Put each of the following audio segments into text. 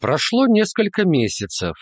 Прошло несколько месяцев.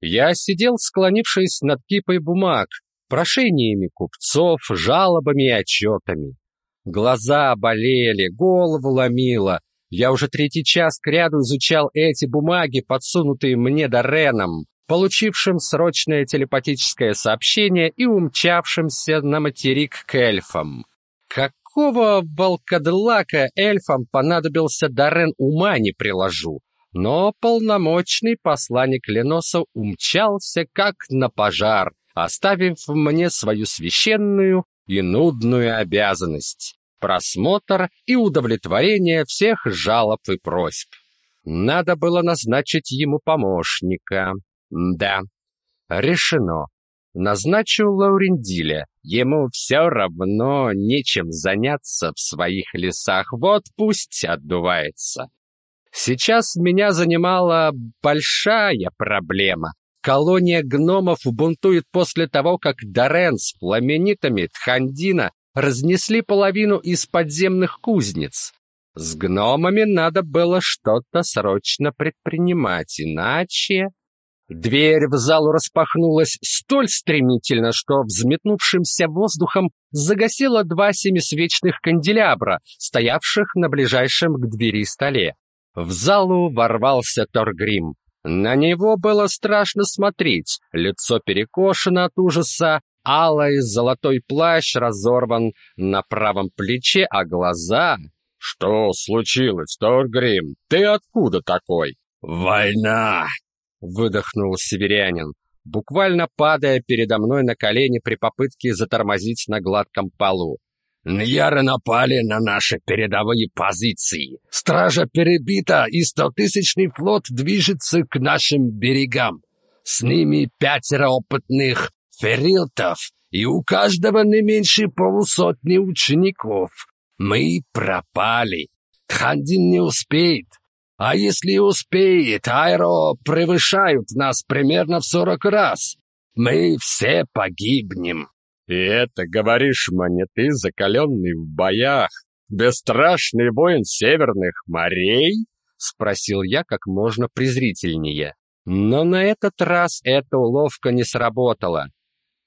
Я сидел, склонившись над кипой бумаг, прошениями купцов, жалобами и отчетами. Глаза болели, голову ломило. Я уже третий час кряду изучал эти бумаги, подсунутые мне Дореном, получившим срочное телепатическое сообщение и умчавшимся на материк к эльфам. Какого волкодлака эльфам понадобился Дорен, ума не приложу. Но полномочный посланник Леноса умчался как на пожар, оставив мне свою священную и нудную обязанность — просмотр и удовлетворение всех жалоб и просьб. Надо было назначить ему помощника. Да, решено. Назначу Лаурендиля. Ему все равно нечем заняться в своих лесах, вот пусть отдувается. Сейчас меня занимала большая проблема. Колония гномов бунтует после того, как Дорен с пламенитами Тхандина разнесли половину из подземных кузниц. С гномами надо было что-то срочно предпринимать, иначе... Дверь в залу распахнулась столь стремительно, что взметнувшимся воздухом загасило два семисвечных канделябра, стоявших на ближайшем к двери столе. В залу ворвался Торгрим. На него было страшно смотреть, лицо перекошено от ужаса, алый золотой плащ разорван на правом плече, а глаза... «Что случилось, Торгрим? Ты откуда такой?» «Война!» — выдохнул северянин, буквально падая передо мной на колени при попытке затормозить на гладком полу. Ньяры напали на наши передовые позиции. Стража перебита, и стотысячный флот движется к нашим берегам. С ними пятеро опытных ферилтов, и у каждого не меньше полусотни учеников. Мы пропали. Тхандин не успеет. А если успеет, Айро превышают нас примерно в сорок раз. Мы все погибнем. И это говоришь мне ты, закаленный в боях, бесстрашный воин северных морей? Спросил я как можно презрительнее. Но на этот раз эта уловка не сработала.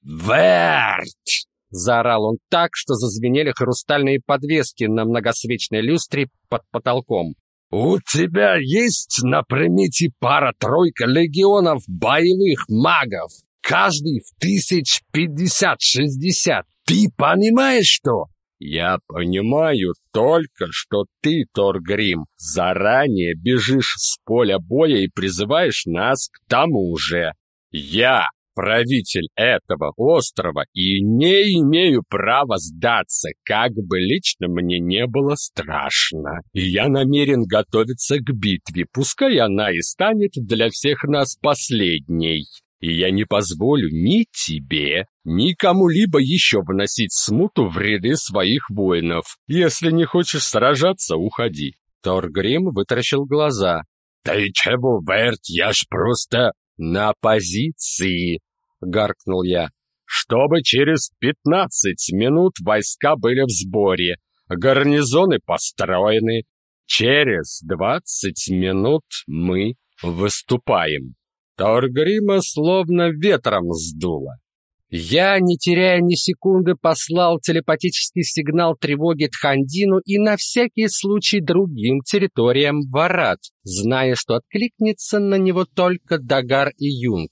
«Верт!» — заорал он так, что зазвенели хрустальные подвески на многосвечной люстре под потолком. «У тебя есть на примете пара-тройка легионов боевых магов, каждый в тысяч пятьдесят-шестьдесят. Ты понимаешь что?» «Я понимаю только, что ты, Торгрим, заранее бежишь с поля боя и призываешь нас к тому же. Я правитель этого острова и не имею права сдаться, как бы лично мне не было страшно. И я намерен готовиться к битве, пускай она и станет для всех нас последней. И я не позволю ни тебе, ни кому-либо еще вносить смуту в ряды своих воинов. Если не хочешь сражаться, уходи. Торгрим вытаращил глаза. «Ты чего, Верт, я ж просто...» «На позиции!» — гаркнул я. «Чтобы через пятнадцать минут войска были в сборе, гарнизоны построены. Через двадцать минут мы выступаем». Торгрима словно ветром сдуло. Я, не теряя ни секунды, послал телепатический сигнал тревоги Тхандину и на всякий случай другим территориям Варат, зная, что откликнется на него только Дагар и Юнг.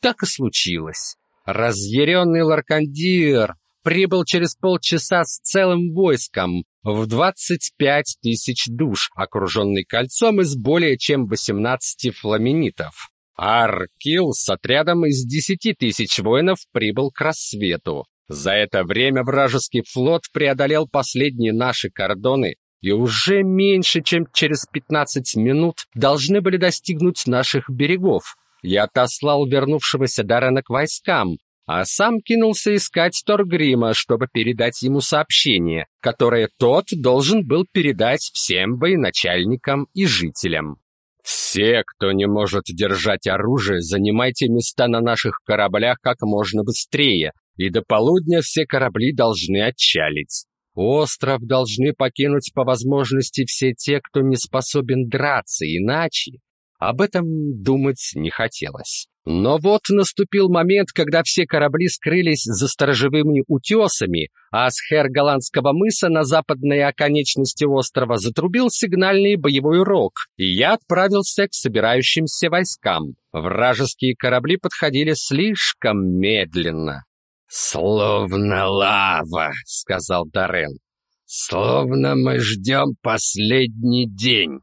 Так и случилось. Разъяренный Ларкандир прибыл через полчаса с целым войском в 25 тысяч душ, окруженный кольцом из более чем 18 фламенитов. Аркил с отрядом из десяти тысяч воинов прибыл к рассвету. За это время вражеский флот преодолел последние наши кордоны и уже меньше, чем через 15 минут должны были достигнуть наших берегов. Я отослал вернувшегося Дарена к войскам, а сам кинулся искать Торгрима, чтобы передать ему сообщение, которое тот должен был передать всем военачальникам и жителям. Все, кто не может держать оружие, занимайте места на наших кораблях как можно быстрее, и до полудня все корабли должны отчалить. Остров должны покинуть по возможности все те, кто не способен драться, иначе Об этом думать не хотелось. Но вот наступил момент, когда все корабли скрылись за сторожевыми утесами, а с Хер-Голландского мыса на западной оконечности острова затрубил сигнальный боевой рог, и я отправился к собирающимся войскам. Вражеские корабли подходили слишком медленно. «Словно лава», — сказал Дорен. «Словно мы ждем последний день».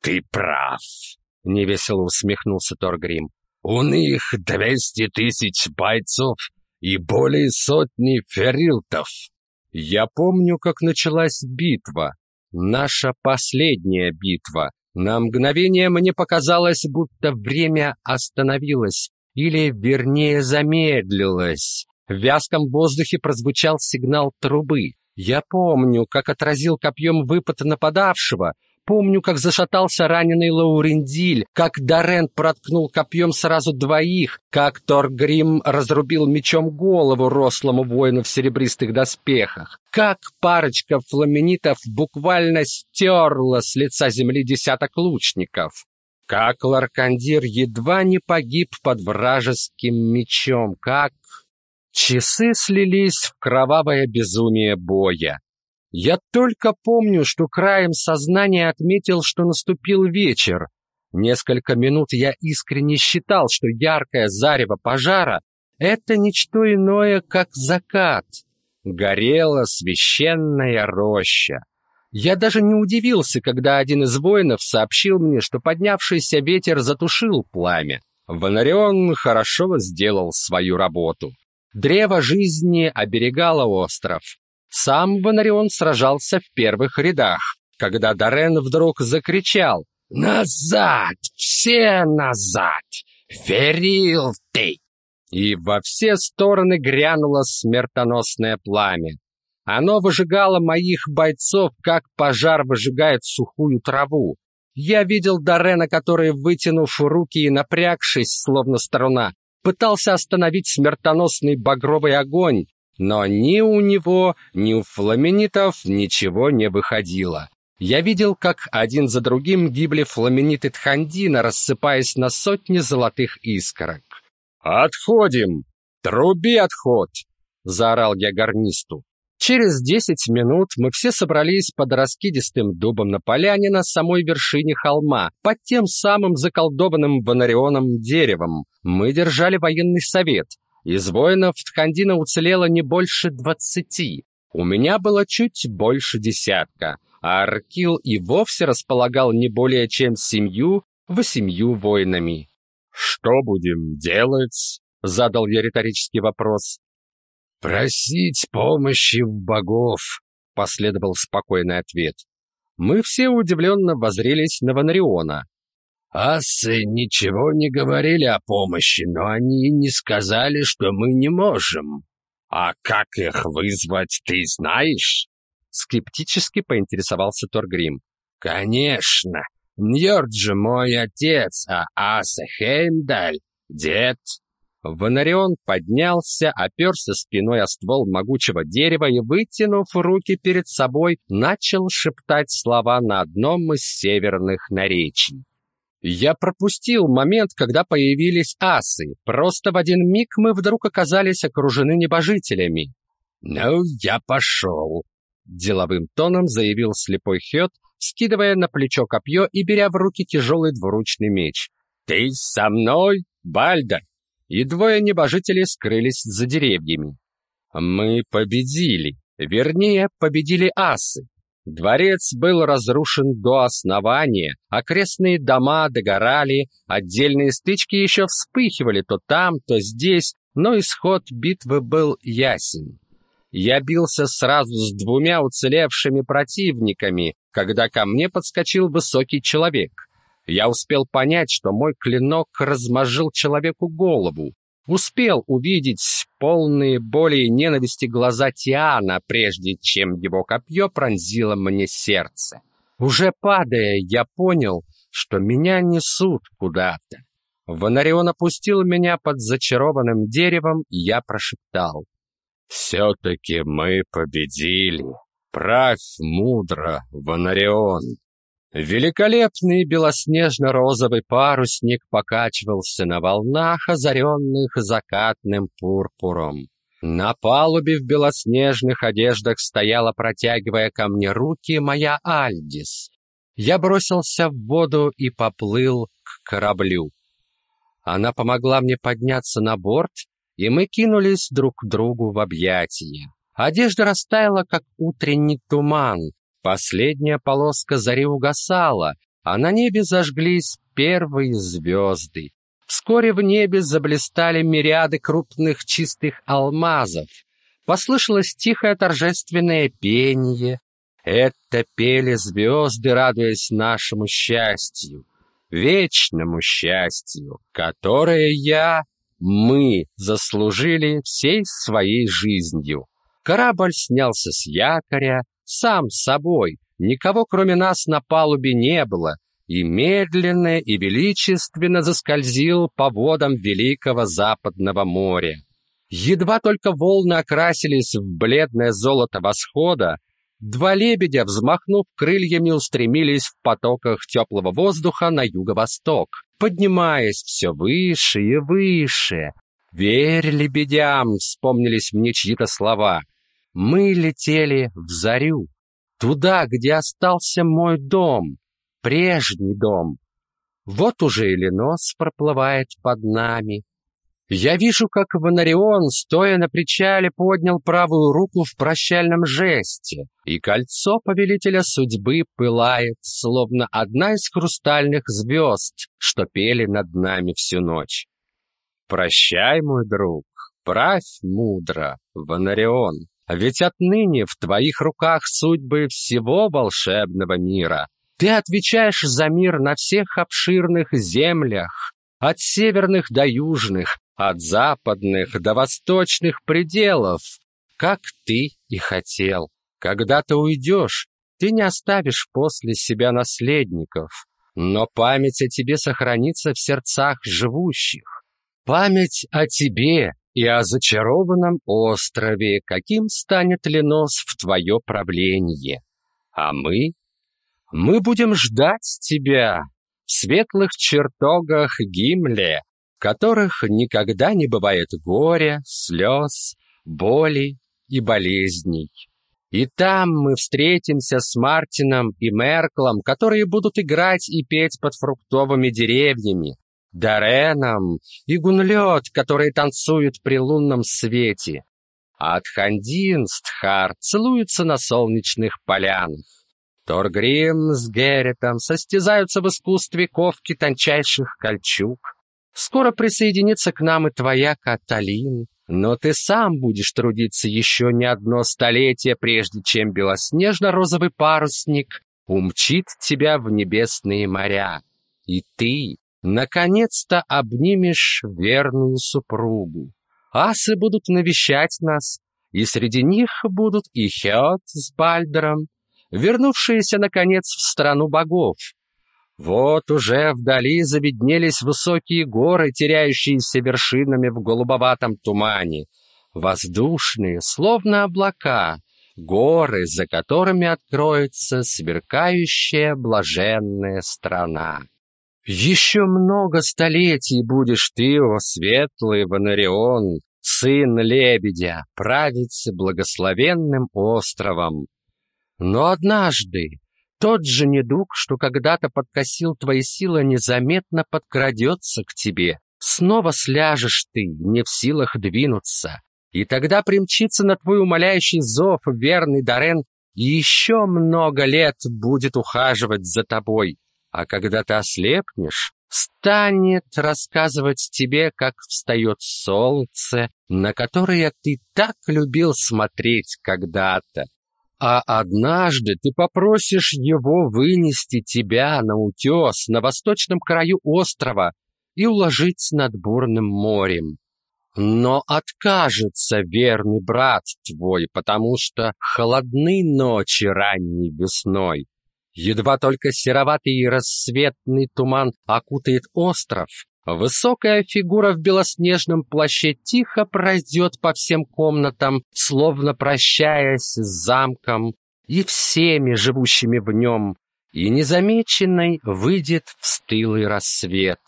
«Ты прав», — невесело усмехнулся Торгрим. «У них двести тысяч бойцов и более сотни ферилтов». Я помню, как началась битва. Наша последняя битва. На мгновение мне показалось, будто время остановилось, или, вернее, замедлилось. В вязком воздухе прозвучал сигнал трубы. Я помню, как отразил копьем выпад нападавшего, помню, как зашатался раненый Лаурендиль, как Дорен проткнул копьем сразу двоих, как Торгрим разрубил мечом голову рослому воину в серебристых доспехах, как парочка фламенитов буквально стерла с лица земли десяток лучников, как Ларкандир едва не погиб под вражеским мечом, как... Часы слились в кровавое безумие боя. Я только помню, что краем сознания отметил, что наступил вечер. Несколько минут я искренне считал, что яркое зарево пожара — это ничто иное, как закат. Горела священная роща. Я даже не удивился, когда один из воинов сообщил мне, что поднявшийся ветер затушил пламя. Ванарион хорошо сделал свою работу. Древо жизни оберегало остров. Сам Бонарион сражался в первых рядах, когда Дорен вдруг закричал «Назад! Все назад! Ферил ты!» И во все стороны грянуло смертоносное пламя. Оно выжигало моих бойцов, как пожар выжигает сухую траву. Я видел Дорена, который, вытянув руки и напрягшись, словно струна, пытался остановить смертоносный багровый огонь, но ни у него, ни у фламенитов ничего не выходило. Я видел, как один за другим гибли фламениты Тхандина, рассыпаясь на сотни золотых искорок. «Отходим! Труби отход!» — заорал я гарнисту. Через десять минут мы все собрались под раскидистым дубом на поляне на самой вершине холма, под тем самым заколдованным Ванарионом деревом. Мы держали военный совет. Из воинов Тхандина уцелело не больше двадцати. У меня было чуть больше десятка, а Аркил и вовсе располагал не более чем семью-восемью воинами. «Что будем делать?» — задал я риторический вопрос. «Просить помощи в богов», — последовал спокойный ответ. Мы все удивленно возрелись на Ванариона. «Асы ничего не говорили о помощи, но они не сказали, что мы не можем». «А как их вызвать, ты знаешь?» Скептически поинтересовался Торгрим. «Конечно. Ньорд же мой отец, а Аса Хеймдаль — дед». Ванарион поднялся, оперся спиной о ствол могучего дерева и, вытянув руки перед собой, начал шептать слова на одном из северных наречий. Я пропустил момент, когда появились асы. Просто в один миг мы вдруг оказались окружены небожителями. «Ну, я пошел», — деловым тоном заявил слепой Хет, скидывая на плечо копье и беря в руки тяжелый двуручный меч. «Ты со мной, Бальдер?» и двое небожителей скрылись за деревьями. Мы победили, вернее, победили асы. Дворец был разрушен до основания, окрестные дома догорали, отдельные стычки еще вспыхивали то там, то здесь, но исход битвы был ясен. Я бился сразу с двумя уцелевшими противниками, когда ко мне подскочил высокий человек — я успел понять, что мой клинок размозжил человеку голову. Успел увидеть полные боли и ненависти глаза Тиана, прежде чем его копье пронзило мне сердце. Уже падая, я понял, что меня несут куда-то. Ванарион опустил меня под зачарованным деревом, и я прошептал. «Все-таки мы победили. Правь мудро, Ванарион!» Великолепный белоснежно-розовый парусник покачивался на волнах, озаренных закатным пурпуром. На палубе в белоснежных одеждах стояла, протягивая ко мне руки, моя Альдис. Я бросился в воду и поплыл к кораблю. Она помогла мне подняться на борт, и мы кинулись друг к другу в объятия. Одежда растаяла, как утренний туман. Последняя полоска зари угасала, а на небе зажглись первые звезды. Вскоре в небе заблистали мириады крупных чистых алмазов. Послышалось тихое торжественное пение. Это пели звезды, радуясь нашему счастью, вечному счастью, которое я, мы заслужили всей своей жизнью. Корабль снялся с якоря, сам собой, никого кроме нас на палубе не было, и медленно и величественно заскользил по водам Великого Западного моря. Едва только волны окрасились в бледное золото восхода, два лебедя, взмахнув крыльями, устремились в потоках теплого воздуха на юго-восток, поднимаясь все выше и выше. «Верь лебедям!» — вспомнились мне чьи-то слова. Мы летели в зарю, туда, где остался мой дом, прежний дом. Вот уже Иллинос проплывает под нами. Я вижу, как Ванарион, стоя на причале, поднял правую руку в прощальном жесте, и кольцо повелителя судьбы пылает, словно одна из хрустальных звезд, что пели над нами всю ночь. Прощай, мой друг, правь мудро, Ванарион. Ведь отныне в твоих руках судьбы всего волшебного мира. Ты отвечаешь за мир на всех обширных землях, от северных до южных, от западных до восточных пределов, как ты и хотел. Когда ты уйдешь, ты не оставишь после себя наследников, но память о тебе сохранится в сердцах живущих. Память о тебе о зачарованном острове, каким станет Ленос в твое правление. А мы? Мы будем ждать тебя в светлых чертогах Гимле, в которых никогда не бывает горя, слез, боли и болезней. И там мы встретимся с Мартином и Мерклом, которые будут играть и петь под фруктовыми деревьями, Дареном и Гунлёд, которые танцуют при лунном свете. А Тхандин с Тхар целуются на солнечных полянах. Торгрим с Герритом состязаются в искусстве ковки тончайших кольчуг. Скоро присоединится к нам и твоя Каталин, но ты сам будешь трудиться еще не одно столетие, прежде чем белоснежно-розовый парусник умчит тебя в небесные моря. И ты, Наконец-то обнимешь верную супругу. Асы будут навещать нас, и среди них будут и Хеот с Бальдером, вернувшиеся, наконец, в страну богов. Вот уже вдали завиднелись высокие горы, теряющиеся вершинами в голубоватом тумане, воздушные, словно облака, горы, за которыми откроется сверкающая блаженная страна. Еще много столетий будешь ты, о светлый Ванарион, сын лебедя, править благословенным островом. Но однажды тот же недуг, что когда-то подкосил твои силы, незаметно подкрадется к тебе. Снова сляжешь ты, не в силах двинуться, и тогда примчится на твой умоляющий зов верный Дорен и еще много лет будет ухаживать за тобой, а когда ты ослепнешь, станет рассказывать тебе, как встает солнце, на которое ты так любил смотреть когда-то. А однажды ты попросишь его вынести тебя на утес на восточном краю острова и уложить над бурным морем. Но откажется верный брат твой, потому что холодны ночи ранней весной, Едва только сероватый рассветный туман окутает остров, высокая фигура в белоснежном плаще тихо пройдет по всем комнатам, словно прощаясь с замком и всеми живущими в нем, и незамеченной выйдет в стылый рассвет.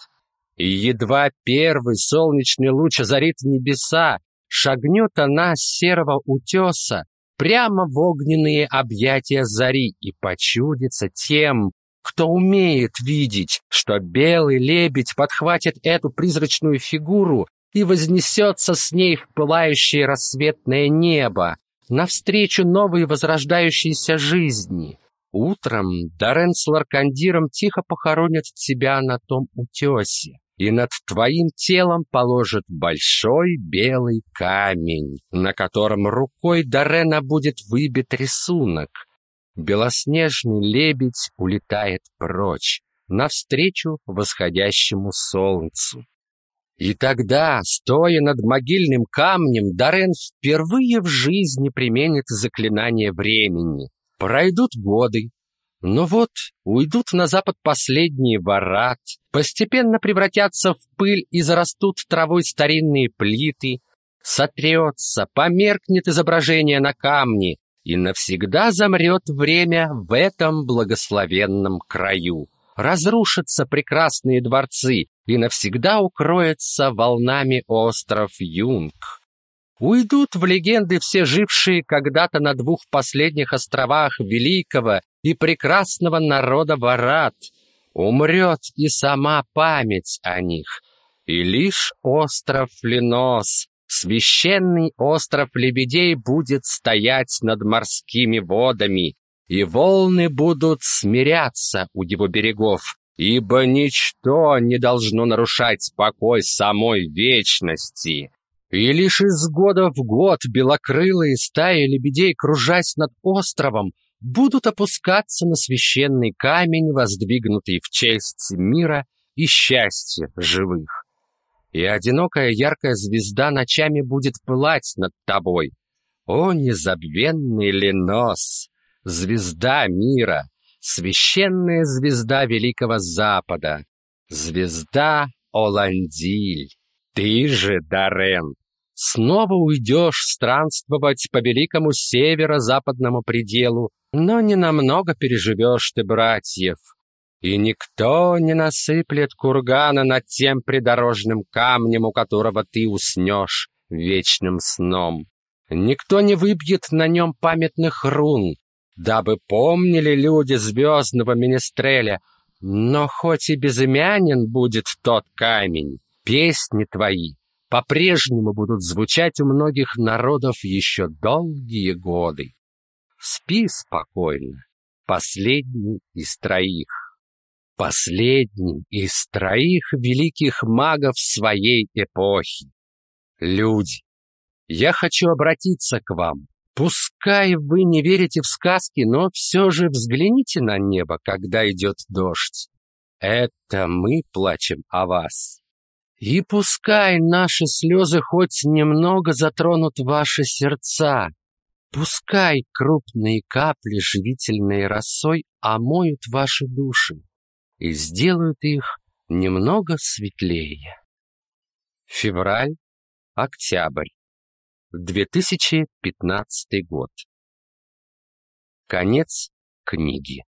И едва первый солнечный луч озарит небеса, шагнет она с серого утеса прямо в огненные объятия зари и почудится тем, кто умеет видеть, что белый лебедь подхватит эту призрачную фигуру и вознесется с ней в пылающее рассветное небо, навстречу новой возрождающейся жизни. Утром Дорен с Ларкандиром тихо похоронят тебя на том утесе, и над твоим телом положат большой белый камень, на котором рукой Дорена будет выбит рисунок. Белоснежный лебедь улетает прочь, навстречу восходящему солнцу. И тогда, стоя над могильным камнем, Дорен впервые в жизни применит заклинание времени. Пройдут годы, но вот уйдут на запад последние ворат, постепенно превратятся в пыль и зарастут травой старинные плиты, сотрется, померкнет изображение на камне, и навсегда замрет время в этом благословенном краю. Разрушатся прекрасные дворцы, и навсегда укроется волнами остров Юнг. Уйдут в легенды все жившие когда-то на двух последних островах великого и прекрасного народа Варат. Умрет и сама память о них. И лишь остров Ленос, священный остров лебедей, будет стоять над морскими водами, и волны будут смиряться у его берегов, ибо ничто не должно нарушать покой самой вечности. И лишь из года в год белокрылые стаи лебедей, кружась над островом, будут опускаться на священный камень, воздвигнутый в честь мира и счастья живых. И одинокая яркая звезда ночами будет пылать над тобой. О, незабвенный Ленос, звезда мира, священная звезда Великого Запада, звезда Оландиль. Ты же, Дарен, снова уйдешь странствовать по великому северо-западному пределу, но не намного переживешь ты братьев, и никто не насыплет кургана над тем придорожным камнем, у которого ты уснешь вечным сном. Никто не выбьет на нем памятных рун, дабы помнили люди звездного Министреля, но хоть и безымянен будет тот камень, песни твои по-прежнему будут звучать у многих народов еще долгие годы. Спи спокойно, последний из троих. Последний из троих великих магов своей эпохи. Люди, я хочу обратиться к вам, Пускай вы не верите в сказки, но все же взгляните на небо, когда идет дождь. Это мы плачем о вас. И пускай наши слезы хоть немного затронут ваши сердца, пускай крупные капли живительной росой омоют ваши души и сделают их немного светлее. Февраль, октябрь. 2015 год. Конец книги.